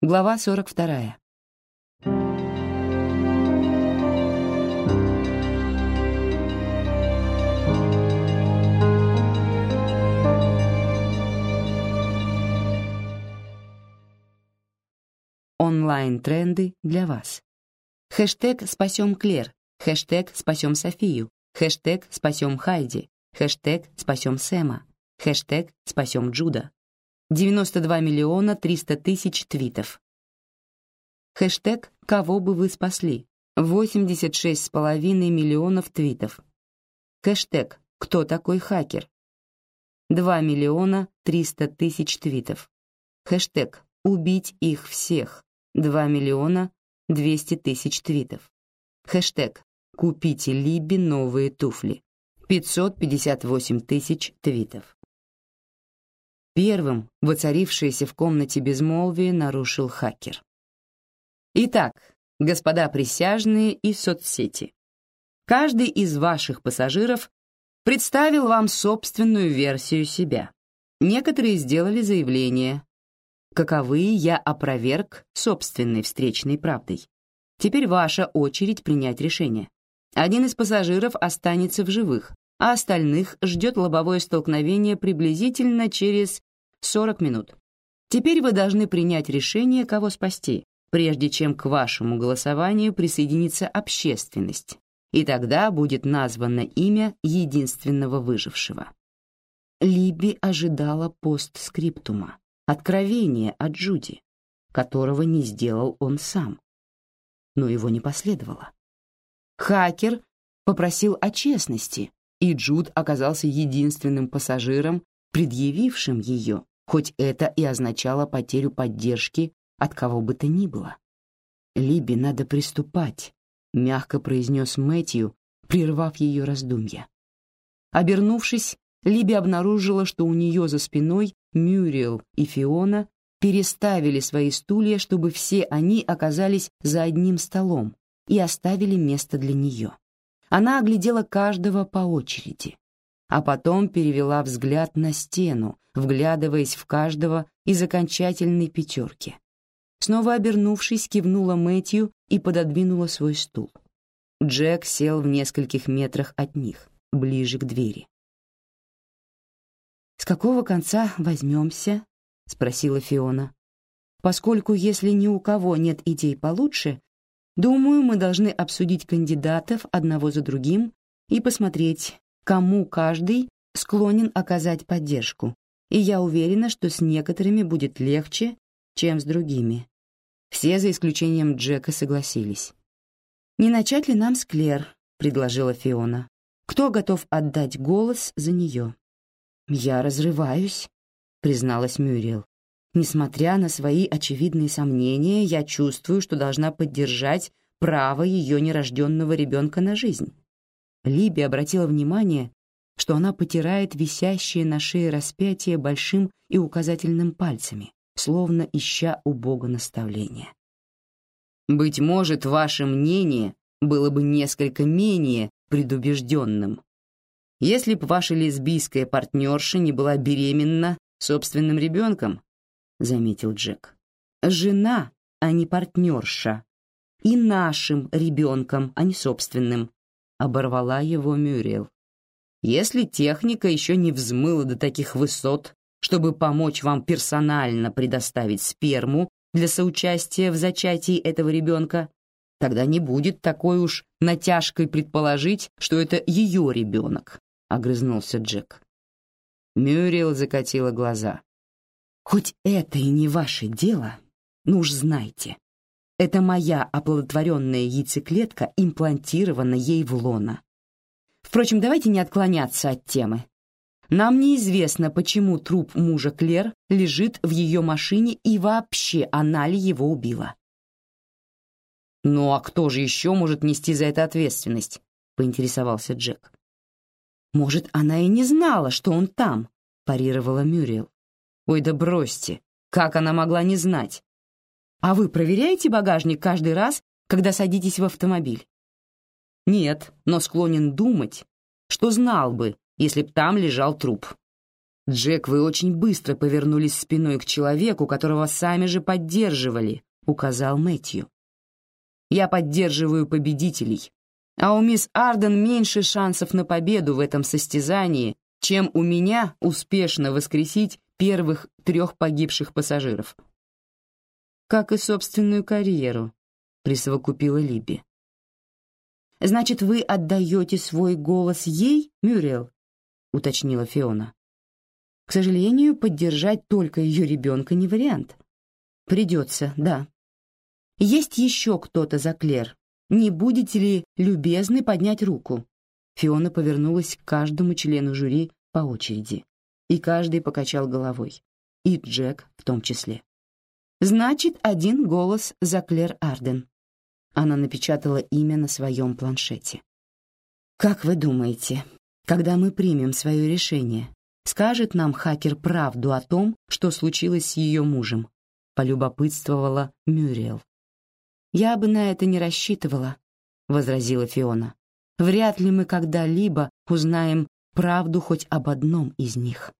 Глава 42. Онлайн-тренды для вас. Хэштег «Спасем Клер», хэштег «Спасем Софию», хэштег «Спасем Хайди», хэштег «Спасем Сэма», хэштег «Спасем Джуда». 92 миллиона 300 тысяч твитов. Хэштег «Кого бы вы спасли?» 86,5 миллионов твитов. Хэштег «Кто такой хакер?» 2 миллиона 300 тысяч твитов. Хэштег «Убить их всех» 2 миллиона 200 тысяч твитов. Хэштег «Купите Либи новые туфли» 558 тысяч твитов. Первым воцарившееся в комнате безмолвие нарушил хакер. Итак, господа присяжные и соцсети, каждый из ваших пассажиров представил вам собственную версию себя. Некоторые сделали заявление. Каковые я опроверг собственной встречной правдой. Теперь ваша очередь принять решение. Один из пассажиров останется в живых, а остальных ждет лобовое столкновение приблизительно через 40 минут. Теперь вы должны принять решение, кого спасти, прежде чем к вашему голосованию присоединится общественность, и тогда будет названо имя единственного выжившего. Либи ожидала постскриптума, откровения от Джуди, которого не сделал он сам. Но его не последовало. Хакер попросил о честности, и Джуд оказался единственным пассажиром, предъявившим ее, хоть это и означало потерю поддержки от кого бы то ни было. «Либи, надо приступать», — мягко произнес Мэтью, прервав ее раздумья. Обернувшись, Либи обнаружила, что у нее за спиной Мюриел и Фиона переставили свои стулья, чтобы все они оказались за одним столом и оставили место для нее. Она оглядела каждого по очереди а потом перевела взгляд на стену, вглядываясь в каждого из окончательной пятерки. Снова обернувшись, кивнула Мэтью и пододвинула свой стул. Джек сел в нескольких метрах от них, ближе к двери. «С какого конца возьмемся?» — спросила Фиона. «Поскольку если ни у кого нет идей получше, думаю, мы должны обсудить кандидатов одного за другим и посмотреть, кому каждый склонен оказать поддержку, и я уверена, что с некоторыми будет легче, чем с другими. Все, за исключением Джека, согласились. «Не начать ли нам с Клер?» — предложила Фиона. «Кто готов отдать голос за нее?» «Я разрываюсь», — призналась Мюрриел. «Несмотря на свои очевидные сомнения, я чувствую, что должна поддержать право ее нерожденного ребенка на жизнь. Либи обратила внимание, что она потирает висящее на шее распятие большим и указательным пальцами, словно ища у Бога наставления. «Быть может, ваше мнение было бы несколько менее предубежденным, если б ваша лесбийская партнерша не была беременна собственным ребенком», — заметил Джек. «Жена, а не партнерша. И нашим ребенком, а не собственным оборвала его Мюрриел. Если техника еще не взмыла до таких высот, чтобы помочь вам персонально предоставить сперму для соучастия в зачатии этого ребенка, тогда не будет такой уж натяжкой предположить, что это ее ребенок, — огрызнулся Джек. Мюрриел закатила глаза. «Хоть это и не ваше дело, ну уж знайте, это моя оплодотворенная яйцеклетка имплантирована ей в лона. Впрочем, давайте не отклоняться от темы. Нам неизвестно, почему труп мужа Клер лежит в ее машине и вообще она ли его убила. «Ну а кто же еще может нести за это ответственность?» — поинтересовался Джек. «Может, она и не знала, что он там», — парировала Мюрриел. «Ой, да бросьте, как она могла не знать? А вы проверяете багажник каждый раз, когда садитесь в автомобиль? Нет, но склонен думать, что знал бы, если б там лежал труп. Джек, вы очень быстро повернулись спиной к человеку, которого сами же поддерживали, указал Мэтью. Я поддерживаю победителей, а у мисс Арден меньше шансов на победу в этом состязании, чем у меня успешно воскресить первых трех погибших пассажиров. Как и собственную карьеру, присовокупила Либи. Значит, вы отдаете свой голос ей, Мюрриел? уточнила Фиона. К сожалению, поддержать только ее ребенка не вариант. Придется, да. Есть еще кто-то за Клер. Не будете ли любезны поднять руку? Фиона повернулась к каждому члену жюри по очереди, и каждый покачал головой, и Джек в том числе. Значит, один голос за Клер Арден. Она напечатала имя на своем планшете. Как вы думаете, когда мы примем свое решение, скажет нам хакер правду о том, что случилось с ее мужем, полюбопытствовала Мюриел. Я бы на это не рассчитывала, возразила Фиона. Вряд ли мы когда-либо узнаем правду хоть об одном из них.